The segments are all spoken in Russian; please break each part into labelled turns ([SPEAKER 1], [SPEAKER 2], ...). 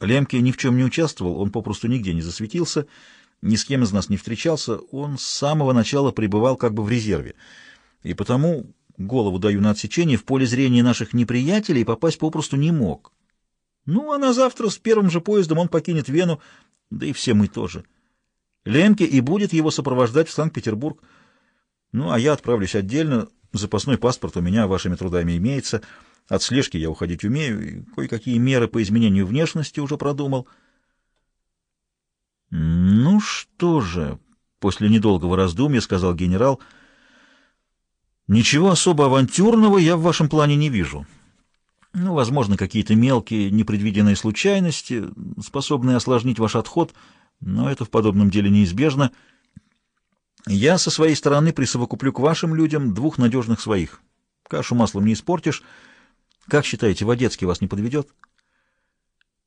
[SPEAKER 1] Лемке ни в чем не участвовал, он попросту нигде не засветился, ни с кем из нас не встречался, он с самого начала пребывал как бы в резерве. И потому, голову даю на отсечение, в поле зрения наших неприятелей попасть попросту не мог. Ну, а на завтра с первым же поездом он покинет Вену, да и все мы тоже. Лемке и будет его сопровождать в Санкт-Петербург. Ну, а я отправлюсь отдельно, запасной паспорт у меня вашими трудами имеется, от слежки я уходить умею, и кое-какие меры по изменению внешности уже продумал — «Ну что же», — после недолгого раздумья сказал генерал, — «ничего особо авантюрного я в вашем плане не вижу. Ну, возможно, какие-то мелкие непредвиденные случайности, способные осложнить ваш отход, но это в подобном деле неизбежно. Я со своей стороны присовокуплю к вашим людям двух надежных своих. Кашу маслом не испортишь. Как считаете, Водецкий вас не подведет?»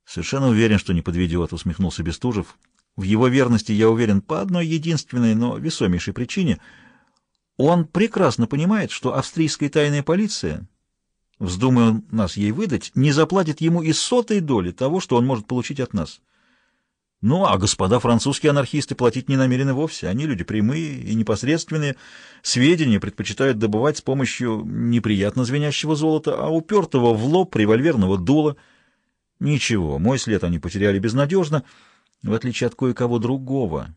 [SPEAKER 1] «Совершенно уверен, что не подведет», — усмехнулся Бестужев. В его верности я уверен по одной единственной, но весомейшей причине. Он прекрасно понимает, что австрийская тайная полиция, вздумая нас ей выдать, не заплатит ему и сотой доли того, что он может получить от нас. Ну, а господа французские анархисты платить не намерены вовсе. Они люди прямые и непосредственные. Сведения предпочитают добывать с помощью неприятно звенящего золота, а упертого в лоб револьверного дула. Ничего, мой след они потеряли безнадежно — в отличие от кое-кого другого.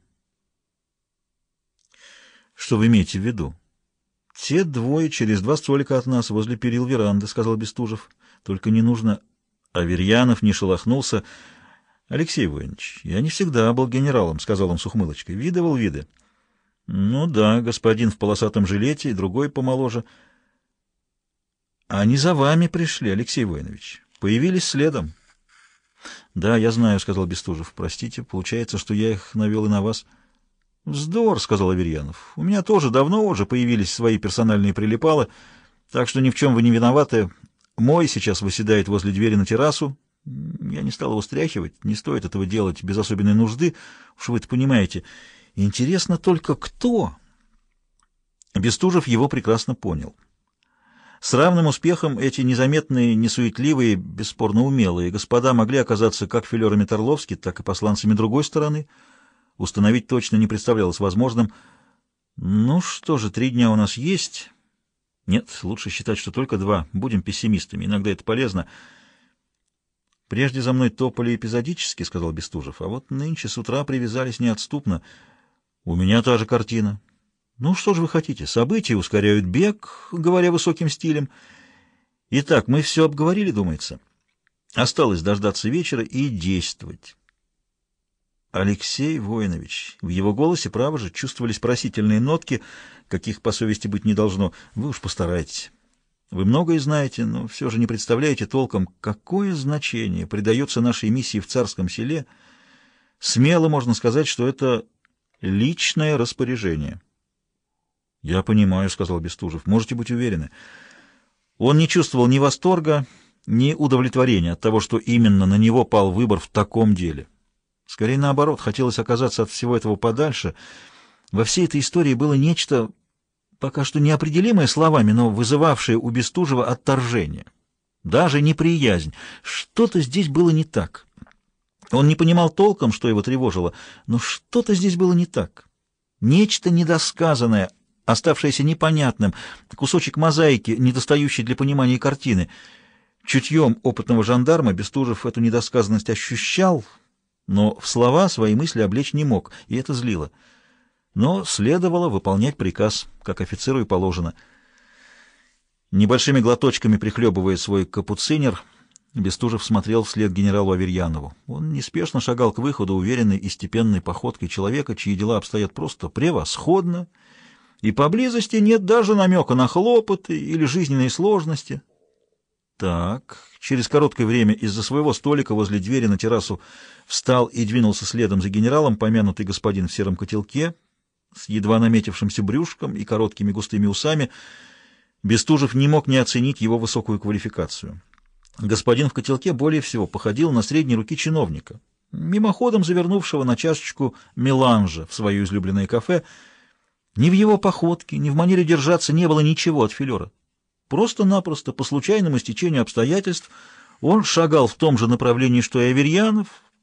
[SPEAKER 1] Что вы имеете в виду? Те двое через два столика от нас возле перил веранды, — сказал Бестужев. Только не нужно... Аверьянов не шелохнулся. Алексей Воинович, я не всегда был генералом, — сказал он с ухмылочкой. Видывал виды. Ну да, господин в полосатом жилете, и другой помоложе. Они за вами пришли, Алексей Воинович. Появились следом. «Да, я знаю», — сказал Бестужев. «Простите, получается, что я их навел и на вас». «Вздор», — сказал Аверьянов. «У меня тоже давно уже появились свои персональные прилипалы, так что ни в чем вы не виноваты. Мой сейчас выседает возле двери на террасу. Я не стал его стряхивать, не стоит этого делать без особенной нужды, уж вы это понимаете. Интересно только, кто?» Бестужев его прекрасно понял. С равным успехом эти незаметные, несуетливые, бесспорно умелые господа могли оказаться как филерами Торловски, так и посланцами другой стороны. Установить точно не представлялось возможным. Ну что же, три дня у нас есть. Нет, лучше считать, что только два. Будем пессимистами, иногда это полезно. Прежде за мной топали эпизодически, — сказал Бестужев, — а вот нынче с утра привязались неотступно. У меня та же картина. Ну, что же вы хотите? События ускоряют бег, говоря высоким стилем. Итак, мы все обговорили, думается. Осталось дождаться вечера и действовать. Алексей Воинович, в его голосе, право же, чувствовались просительные нотки, каких по совести быть не должно. Вы уж постарайтесь. Вы многое знаете, но все же не представляете толком, какое значение придается нашей миссии в царском селе. Смело можно сказать, что это личное распоряжение. — Я понимаю, — сказал Бестужев. — Можете быть уверены. Он не чувствовал ни восторга, ни удовлетворения от того, что именно на него пал выбор в таком деле. Скорее наоборот, хотелось оказаться от всего этого подальше. Во всей этой истории было нечто, пока что неопределимое словами, но вызывавшее у Бестужева отторжение. Даже неприязнь. Что-то здесь было не так. Он не понимал толком, что его тревожило, но что-то здесь было не так. Нечто недосказанное, оставшееся непонятным, кусочек мозаики, недостающий для понимания картины. Чутьем опытного жандарма Бестужев эту недосказанность ощущал, но в слова свои мысли облечь не мог, и это злило. Но следовало выполнять приказ, как офицеру и положено. Небольшими глоточками прихлебывая свой капуцинер, Бестужев смотрел вслед генералу Аверьянову. Он неспешно шагал к выходу, уверенной и степенной походкой человека, чьи дела обстоят просто превосходно, и поблизости нет даже намека на хлопоты или жизненные сложности. Так, через короткое время из-за своего столика возле двери на террасу встал и двинулся следом за генералом помянутый господин в сером котелке с едва наметившимся брюшком и короткими густыми усами. Бестужев не мог не оценить его высокую квалификацию. Господин в котелке более всего походил на средней руки чиновника, мимоходом завернувшего на чашечку меланжа в свое излюбленное кафе — ни в его походке, ни в манере держаться не было ничего от филера. Просто-напросто, по случайному стечению обстоятельств, Он шагал в том же направлении, что и Аверьянов,